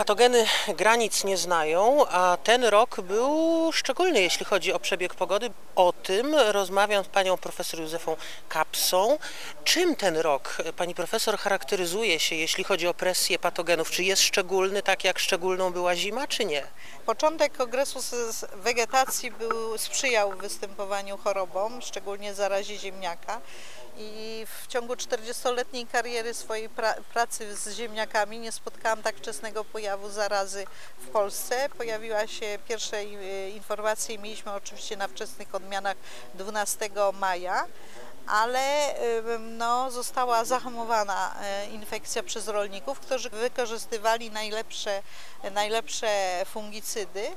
Patogeny granic nie znają, a ten rok był szczególny, jeśli chodzi o przebieg pogody. O tym rozmawiam z panią profesor Józefą Kapsą. Czym ten rok, pani profesor, charakteryzuje się, jeśli chodzi o presję patogenów? Czy jest szczególny, tak jak szczególną była zima, czy nie? Początek okresu wegetacji był, sprzyjał występowaniu chorobom, szczególnie zarazie ziemniaka. I w ciągu 40-letniej kariery swojej pra pracy z ziemniakami nie spotkałam tak wczesnego pojawu zarazy w Polsce. Pojawiła się pierwsze e, informacje, mieliśmy oczywiście na wczesnych odmianach 12 maja ale no, została zahamowana e, infekcja przez rolników, którzy wykorzystywali najlepsze, najlepsze fungicydy.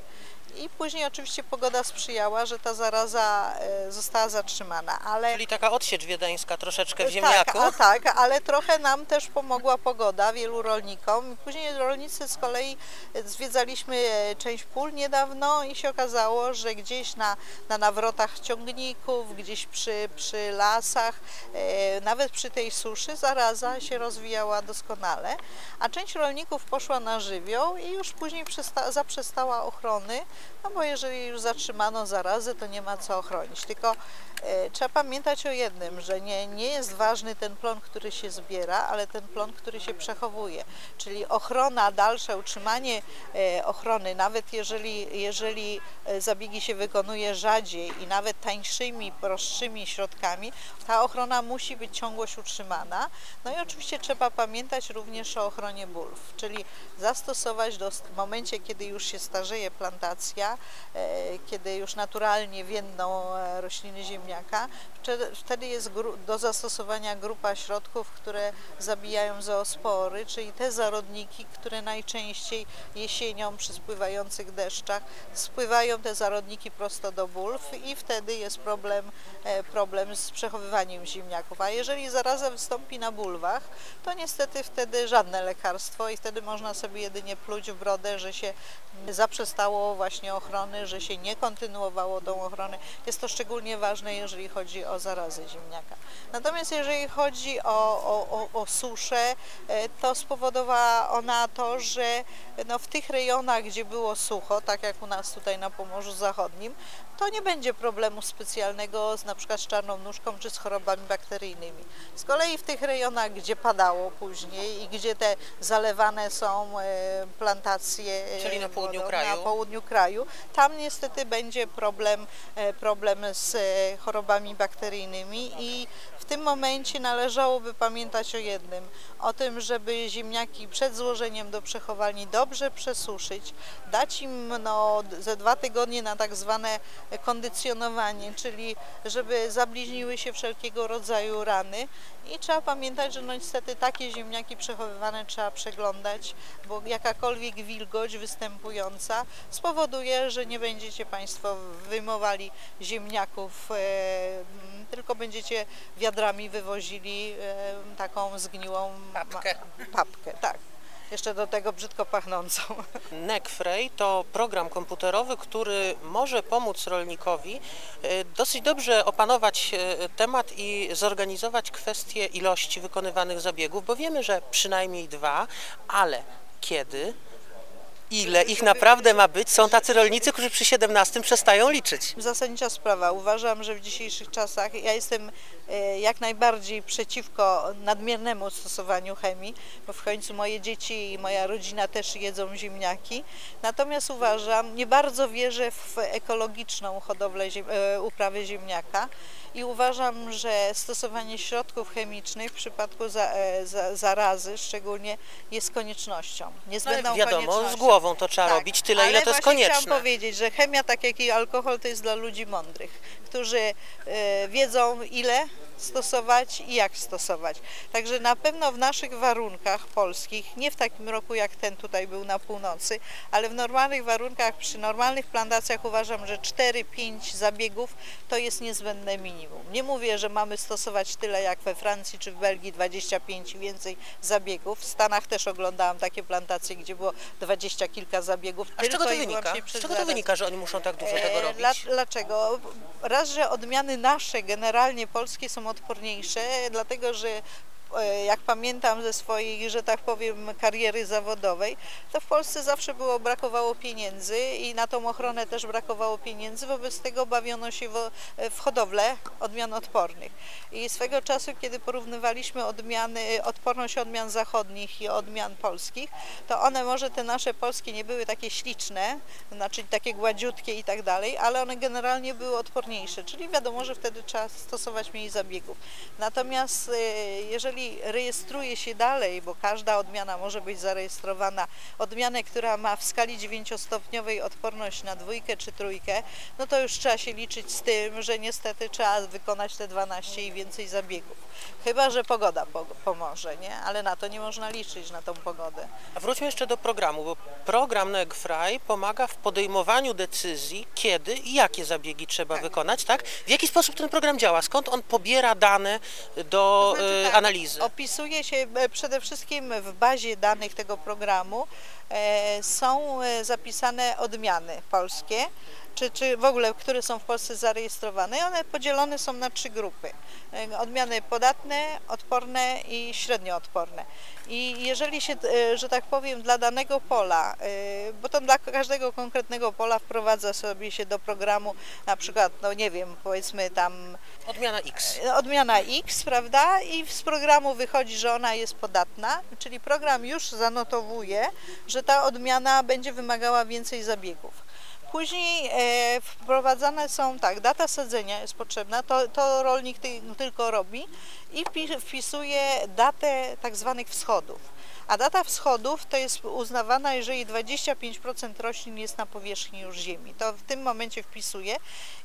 I później oczywiście pogoda sprzyjała, że ta zaraza e, została zatrzymana, ale Czyli taka odsiecz wiedeńska troszeczkę w tak, ziemniaku. a tak, ale trochę nam też pomogła pogoda wielu rolnikom. Później rolnicy z kolei e, zwiedzaliśmy e, część pól niedawno i się okazało, że gdzieś na, na nawrotach ciągników, gdzieś przy, przy lasach, e, nawet przy tej suszy zaraza się rozwijała doskonale, a część rolników poszła na żywioł i już później przesta- zaprzestała ochrony, no bo jeżeli już zatrzymano zarazę, to nie ma co ochronić. Tylko e, trzeba pamiętać o jednym, że nie, nie jest ważny ten plon, który się zbiera, ale ten plon, który się przechowuje. Czyli ochrona, dalsze utrzymanie e, ochrony, nawet jeżeli, jeżeli e, zabiegi się wykonuje rzadziej i nawet tańszymi, prostszymi środkami, ta ochrona musi być ciągłość utrzymana. No i oczywiście trzeba pamiętać również o ochronie bulw, czyli zastosować do, w momencie, kiedy już się starzeje plantacja, e, kiedy już naturalnie więdną e, rośliny ziemniaka, wtedy- jest do zastosowania grupa środków, które zabijają zoospory, czyli te zarodniki, które najczęściej jesienią przy spływających deszczach spływają te zarodniki prosto do bulw i wtedy jest problem, e, problem z przechowywaniem ziemniaków. A jeżeli zaraza wystąpi na bulwach, to niestety wtedy żadne lekarstwo i wtedy można sobie jedynie pluć w brodę, że się zaprzestało właśnie ochrony, że się nie kontynuowało tą ochronę. Jest to szczególnie ważne, jeżeli chodzi o zarazę ziemniaka. Natomiast jeżeli chodzi o, o, o, o suszę, e, to spowodowała ona to, że no, w tych rejonach, gdzie było sucho, tak jak u nas tutaj na Pomorzu Zachodnim, to nie będzie problemu specjalnego z na przykład z czarną nóżką czy z chorobami bakteryjnymi. Z kolei w tych rejonach, gdzie padało później i gdzie te zalewane są e, plantacje e, Czyli na południu wodą, kraju. na południu kraju, tam niestety będzie problem, e, problem z e, chorobami bakteryjnymi i w tym momencie należałoby pamiętać o jednym, o tym, żeby ziemniaki przed złożeniem do przechowalni dobrze przesuszyć, dać im no, ze dwa tygodnie na tak zwane kondycjonowanie, czyli żeby zabliźniły się wszelkiego rodzaju rany i trzeba pamiętać, że no niestety takie ziemniaki przechowywane trzeba przeglądać, bo jakakolwiek wilgoć występująca spowoduje, że nie będziecie Państwo wyjmowali ziemniaków, e, tylko będziecie wiadrami wywozili e, taką zgniłą Papkę. papkę, tak. Jeszcze do tego brzydko pachnącą. NECFREJ to program komputerowy, który może pomóc rolnikowi e, dosyć dobrze opanować e, temat i zorganizować kwestię ilości wykonywanych zabiegów, bo wiemy, że przynajmniej dwa, ale kiedy, ile ich naprawdę ma być, są tacy rolnicy, którzy przy 17 przestają liczyć. Zasadnicza sprawa. Uważam, że w dzisiejszych czasach ja jestem e, jak najbardziej przeciwko nadmiernemu stosowaniu chemii, bo w końcu moje dzieci i moja rodzina też jedzą ziemniaki. Natomiast uważam, nie bardzo wierzę w ekologiczną hodowlę e, uprawy ziemniaka i uważam, że stosowanie środków chemicznych w przypadku za, e, za, zarazy szczególnie jest koniecznością. No, Niezbędną ale wiadomo, z koniecznością. głową to trzeba Tak, robić tyle, ile to jest konieczne. Chciałam powiedzieć, że chemia, tak jak i alkohol, to jest dla ludzi mądrych, którzy e, wiedzą ile stosować i jak stosować. Także na pewno w naszych warunkach polskich, nie w takim roku jak ten tutaj był na północy, ale w normalnych warunkach, przy normalnych plantacjach uważam, że 4-5 zabiegów to jest niezbędne minimum. Nie mówię, że mamy stosować tyle jak we Francji czy w Belgii 25 i więcej zabiegów. W Stanach też oglądałam takie plantacje, gdzie było 20 kilka zabiegów. A z czego to wynika? Z czego to wynika, że oni muszą tak dużo tego E, robić? Dla, dlaczego? Raz, że odmiany nasze, generalnie polskie są odporniejsze, dlatego że jak pamiętam ze swojej, że tak powiem, kariery zawodowej, to w Polsce zawsze było brakowało pieniędzy i na tą ochronę też brakowało pieniędzy, wobec tego bawiono się w, w hodowlę odmian odpornych. I swego czasu, kiedy porównywaliśmy odmiany, odporność odmian zachodnich i odmian polskich, to one może te nasze polskie nie były takie śliczne, znaczy takie gładziutkie i tak dalej, ale one generalnie były odporniejsze, czyli wiadomo, że wtedy trzeba stosować mniej zabiegów. Natomiast e, jeżeli rejestruje się dalej, bo każda odmiana może być zarejestrowana, odmianę, która ma w skali 9-stopniowej odporność na dwójkę czy trójkę, no to już trzeba się liczyć z tym, że niestety trzeba wykonać te 12 i więcej zabiegów. Chyba, że pogoda po- pomoże, nie? Ale na to nie można liczyć, na tą pogodę. A wróćmy jeszcze do programu, bo program NEGFRAI pomaga w podejmowaniu decyzji, kiedy i jakie zabiegi trzeba wykonać, tak? W jaki sposób ten program działa? Skąd on pobiera dane do To znaczy e, tak, analizy? Opisuje się e, przede wszystkim w bazie danych tego programu e, są e, zapisane odmiany polskie, czy, czy w ogóle, które są w Polsce zarejestrowane i one podzielone są na trzy grupy. E, Odmiany podatne, odporne i średnio odporne. I jeżeli się, e, że tak powiem, dla danego pola, e, bo to dla każdego konkretnego pola wprowadza sobie się do programu na przykład, no nie wiem, powiedzmy tam Odmiana X. odmiana X, prawda? I z programu wychodzi, że ona jest podatna, czyli program już zanotowuje, że ta odmiana będzie wymagała więcej zabiegów. Później e, wprowadzane są tak, data sadzenia jest potrzebna, to, to rolnik ty, tylko robi i wpi- wpisuje datę tak zwanych wschodów. A data wschodów to jest uznawana, jeżeli 25% roślin jest na powierzchni już ziemi. To w tym momencie wpisuje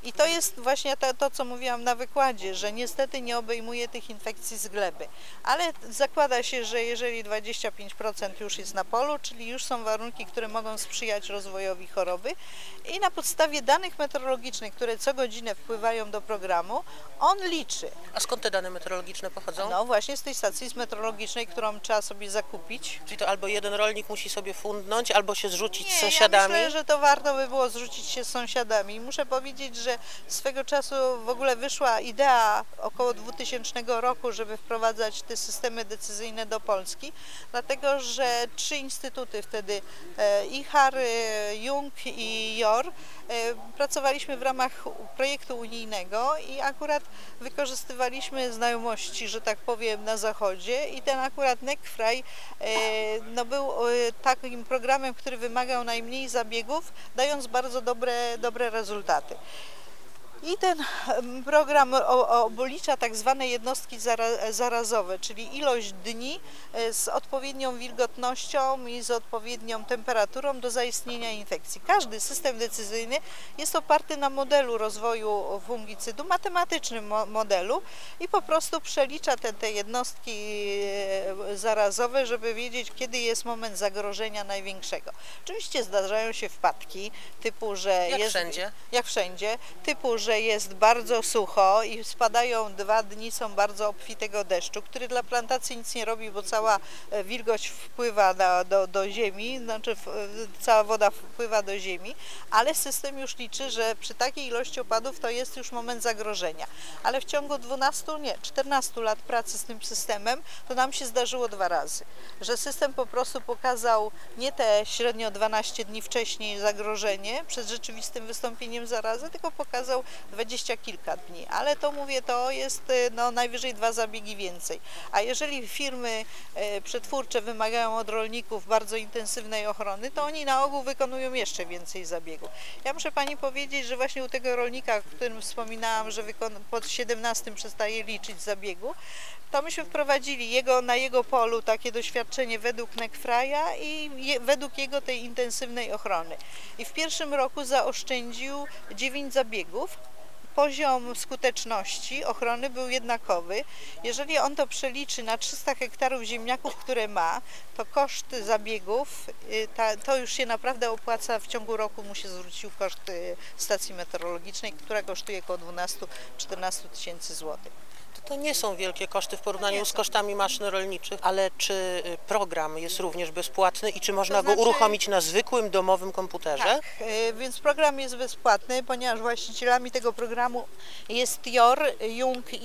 i to jest właśnie to, to, co mówiłam na wykładzie, że niestety nie obejmuje tych infekcji z gleby. Ale zakłada się, że jeżeli 25% już jest na polu, czyli już są warunki, które mogą sprzyjać rozwojowi choroby i na podstawie danych meteorologicznych, które co godzinę wpływają do programu, on liczy. A skąd te dane meteorologiczne pochodzą? No właśnie z tej stacji meteorologicznej, którą trzeba sobie zakupić. Czyli to albo jeden rolnik musi sobie fundnąć, albo się zrzucić z Nie, sąsiadami. Ja myślę, że to warto by było zrzucić się z sąsiadami. Muszę powiedzieć, że swego czasu w ogóle wyszła idea około 2000 roku, żeby wprowadzać te systemy decyzyjne do Polski, dlatego że trzy instytuty wtedy, e, IHAR, Jung i JOR, pracowaliśmy w ramach projektu unijnego i akurat wykorzystywaliśmy znajomości, że tak powiem, na zachodzie i ten akurat NECFRAI e, no był e, takim programem, który wymagał najmniej zabiegów, dając bardzo dobre, dobre rezultaty. I ten program o- obulicza tak zwane jednostki zara- zarazowe, czyli ilość dni e, z odpowiednią wilgotnością i z odpowiednią temperaturą do zaistnienia infekcji. Każdy system decyzyjny jest oparty na modelu rozwoju fungicydu, matematycznym mo- modelu i po prostu przelicza te, te jednostki e, zarazowe, żeby wiedzieć, kiedy jest moment zagrożenia największego. Oczywiście zdarzają się wpadki typu, że Jak jest wszędzie. jak wszędzie, typu, że jest bardzo sucho i spadają dwa dni, są bardzo obfitego deszczu, który dla plantacji nic nie robi, bo cała e, wilgoć wpływa na, do, do ziemi, znaczy e, cała woda wpływa do ziemi, ale system już liczy, że przy takiej ilości opadów to jest już moment zagrożenia. Ale w ciągu 12, nie, 14 lat pracy z tym systemem, to nam się zdarzyło dwa razy, że system po prostu pokazał nie te średnio 12 dni wcześniej zagrożenie przed rzeczywistym wystąpieniem zarazy, tylko pokazał 20 kilka dni, ale to mówię, to jest y, no, najwyżej dwa zabiegi więcej. A jeżeli firmy e, przetwórcze wymagają od rolników bardzo intensywnej ochrony, to oni na ogół wykonują jeszcze więcej zabiegów. Ja muszę Pani powiedzieć, że właśnie u tego rolnika, o którym wspominałam, że pod 17 przestaje liczyć zabiegu, to myśmy wprowadzili jego, na jego polu takie doświadczenie według Nekfraja i je, według jego tej intensywnej ochrony. I w pierwszym roku zaoszczędził 9 zabiegów. Poziom skuteczności ochrony był jednakowy. Jeżeli on to przeliczy na 300 hektarów ziemniaków, które ma, to koszt zabiegów, y, to już się naprawdę opłaca. W ciągu roku mu się zwrócił koszt y, stacji meteorologicznej, która kosztuje około 12-14 tysięcy złotych. To nie są wielkie koszty w porównaniu z kosztami maszyn rolniczych, ale czy y, program jest również bezpłatny i czy można znaczy- go uruchomić na zwykłym domowym komputerze? Tak, e, więc program jest bezpłatny, ponieważ właścicielami tego programu jest JOR, Jung i,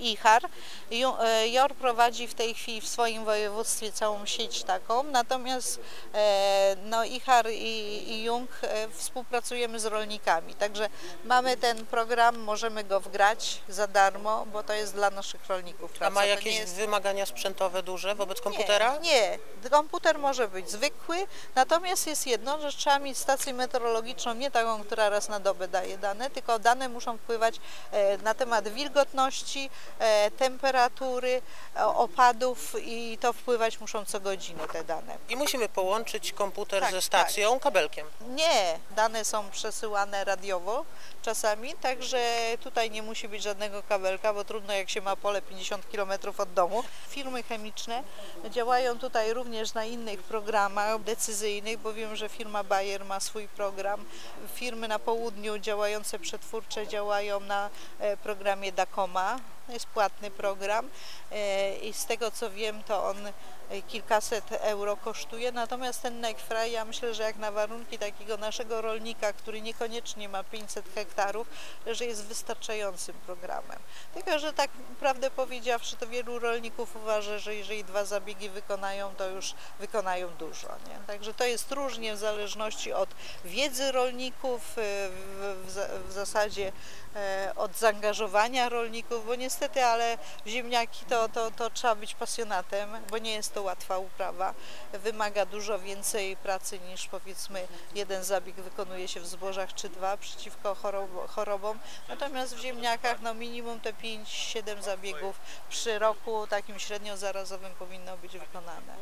i IHAR. Ju- e, JOR prowadzi w tej chwili w swoim województwie całą sieć taką, natomiast e, no, IHAR i, i Jung e, współpracujemy z rolnikami, także mamy ten program, możemy go wgrać za darmo, bo to jest dla naszych rolników. A praca. ma To nie jakieś jest- wymagania sprzętowe duże wobec komputera? nie, nie, komputer może być zwykły, natomiast jest jedno, że trzeba mieć stację meteorologiczną, nie taką, która raz na dobę daje dane, tylko dane muszą wpływać e, na temat wilgotności, e, temperatury, e, opadów i to wpływać muszą co godzinę te dane. I musimy połączyć komputer Tak, ze stacją kabelkiem. Nie, dane są przesyłane radiowo czasami, także tutaj nie musi być żadnego kabelka, bo trudno jak się ma pole 50 km od domu. Firmy chemiczne działają tutaj również na innych programach decyzyjnych, bo wiem, że firma Bayer ma swój program. Firmy na południu działające przetwórcze działają na e, programie Dacoma. Jest płatny program e, i z tego co wiem, to on e, kilkaset euro kosztuje, natomiast ten Nekfry, ja myślę, że jak na warunki takiego naszego rolnika, który niekoniecznie ma 500 hektarów, że jest wystarczającym programem. Tylko, że tak prawdę powiedziawszy, to wielu rolników uważa, że jeżeli dwa zabiegi wykonają, to już wykonają dużo. Nie? Także to jest różnie w zależności od wiedzy rolników, e, w, w, w zasadzie od zaangażowania rolników, bo niestety, ale ziemniaki to, to, to trzeba być pasjonatem, bo nie jest to łatwa uprawa. Wymaga dużo więcej pracy niż powiedzmy jeden zabieg wykonuje się w zbożach czy dwa przeciwko chorob- chorobom. Natomiast w ziemniakach no minimum te 5-7 zabiegów przy roku takim średnio zarazowym powinno być wykonane.